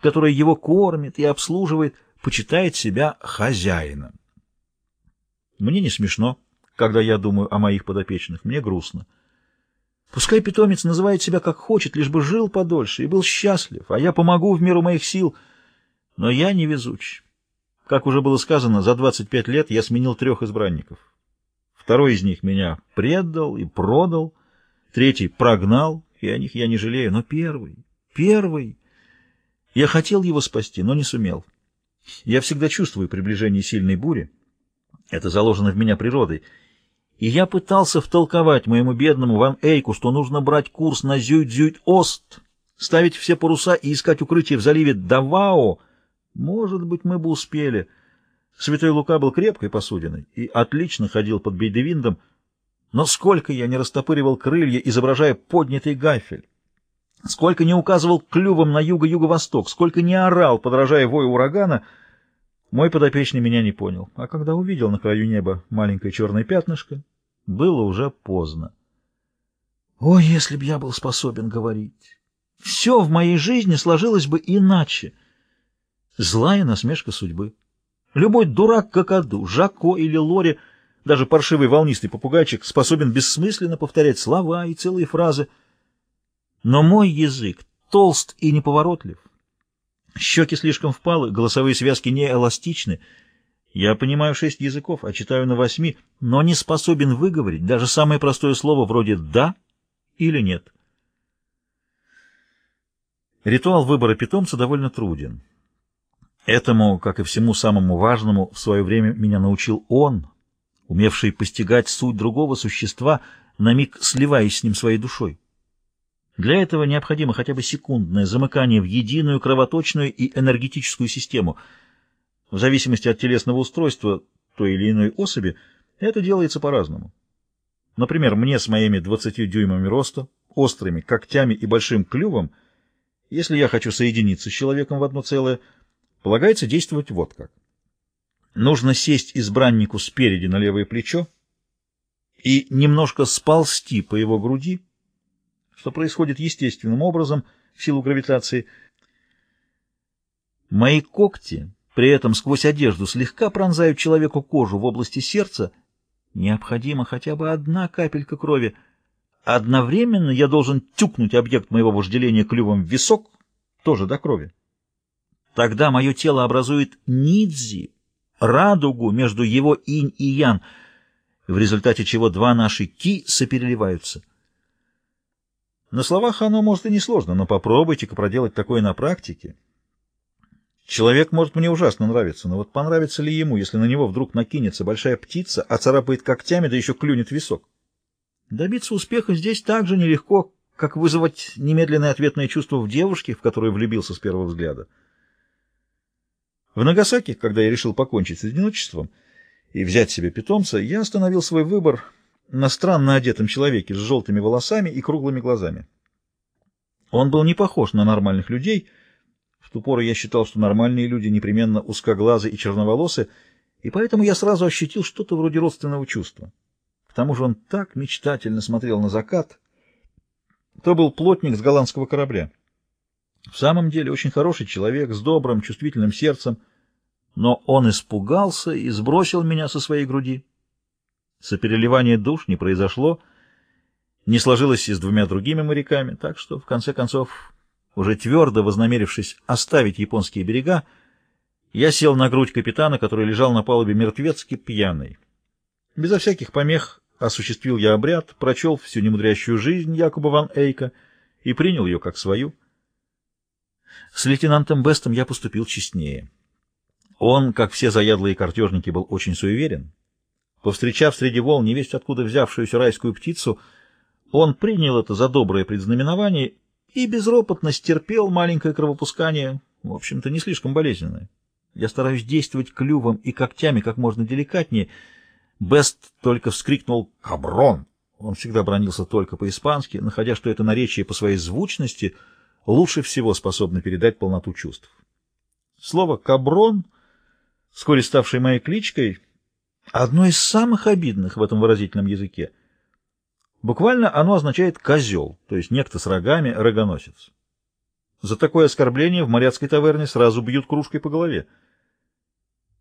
которая его кормит и обслуживает, почитает себя хозяином. Мне не смешно, когда я думаю о моих подопечных, мне грустно. Пускай питомец называет себя как хочет, лишь бы жил подольше и был счастлив, а я помогу в меру моих сил. Но я невезуч. Как уже было сказано, за 25 лет я сменил трех избранников. Второй из них меня предал и продал, третий прогнал, и о них я не жалею, но первый, первый... Я хотел его спасти, но не сумел. Я всегда чувствую приближение сильной бури. Это заложено в меня природой. И я пытался втолковать моему бедному Ван Эйку, что нужно брать курс на Зюйт-Зюйт-Ост, ставить все паруса и искать укрытие в заливе Давао. Может быть, мы бы успели. Святой Лука был крепкой посудиной и отлично ходил под бейдевиндом, но сколько я не растопыривал крылья, изображая поднятый гафель, сколько не указывал клювом на юго-юго-восток, сколько не орал, подражая вою урагана, мой подопечный меня не понял. А когда увидел на краю неба маленькое черное пятнышко, было уже поздно. О, если б я был способен говорить! Все в моей жизни сложилось бы иначе. Злая насмешка судьбы. Любой дурак Какаду, Жако или Лори, даже паршивый волнистый попугайчик, способен бессмысленно повторять слова и целые фразы. Но мой язык толст и неповоротлив. Щеки слишком впалы, голосовые связки не эластичны. Я понимаю шесть языков, а читаю на восьми, но не способен выговорить даже самое простое слово вроде «да» или «нет». Ритуал выбора питомца довольно труден. Этому, как и всему самому важному, в свое время меня научил он, умевший постигать суть другого существа, на миг сливаясь с ним своей душой. Для этого необходимо хотя бы секундное замыкание в единую кровоточную и энергетическую систему. В зависимости от телесного устройства той или иной особи это делается по-разному. Например, мне с моими 20 дюймами роста, острыми когтями и большим клювом, если я хочу соединиться с человеком в одно целое – Полагается действовать вот как. Нужно сесть избраннику спереди на левое плечо и немножко сползти по его груди, что происходит естественным образом в силу гравитации. Мои когти при этом сквозь одежду слегка пронзают человеку кожу в области сердца. Необходима хотя бы одна капелька крови. Одновременно я должен тюкнуть объект моего вожделения клювом в висок, тоже до крови. Тогда мое тело образует нидзи, радугу между его инь и ян, в результате чего два наши ки сопереливаются. На словах оно, может, и несложно, но попробуйте-ка проделать такое на практике. Человек может мне ужасно нравиться, но вот понравится ли ему, если на него вдруг накинется большая птица, оцарапает когтями, да еще клюнет висок? Добиться успеха здесь так же нелегко, как вызвать немедленное ответное чувство в девушке, в которую влюбился с первого взгляда. В Нагасаки, когда я решил покончить с одиночеством и взять себе питомца, я остановил свой выбор на странно одетом человеке с желтыми волосами и круглыми глазами. Он был не похож на нормальных людей. В ту пору я считал, что нормальные люди непременно узкоглазы и черноволосы, и поэтому я сразу ощутил что-то вроде родственного чувства. К тому же он так мечтательно смотрел на закат. То был плотник с голландского корабля. В самом деле очень хороший человек, с добрым, чувствительным сердцем, но он испугался и сбросил меня со своей груди. Сопереливание душ не произошло, не сложилось и с двумя другими моряками, так что, в конце концов, уже твердо вознамерившись оставить японские берега, я сел на грудь капитана, который лежал на палубе мертвецки пьяный. Безо всяких помех осуществил я обряд, прочел всю немудрящую жизнь Якуба ван Эйка и принял ее как свою. С лейтенантом Бестом я поступил честнее. Он, как все заядлые картежники, был очень суеверен. Повстречав среди волн невесть откуда взявшуюся райскую птицу, он принял это за доброе предзнаменование и безропотно стерпел маленькое кровопускание, в общем-то, не слишком болезненное. Я стараюсь действовать клювом и когтями как можно деликатнее. Бест только вскрикнул «Каброн!». Он всегда бронился только по-испански, находя, что это наречие по своей звучности лучше всего способно передать полноту чувств. Слово «каброн» вскоре ставшей моей кличкой, одно из самых обидных в этом выразительном языке. Буквально оно означает «козел», то есть некто с рогами, рогоносец. За такое оскорбление в моряцкой таверне сразу бьют кружкой по голове.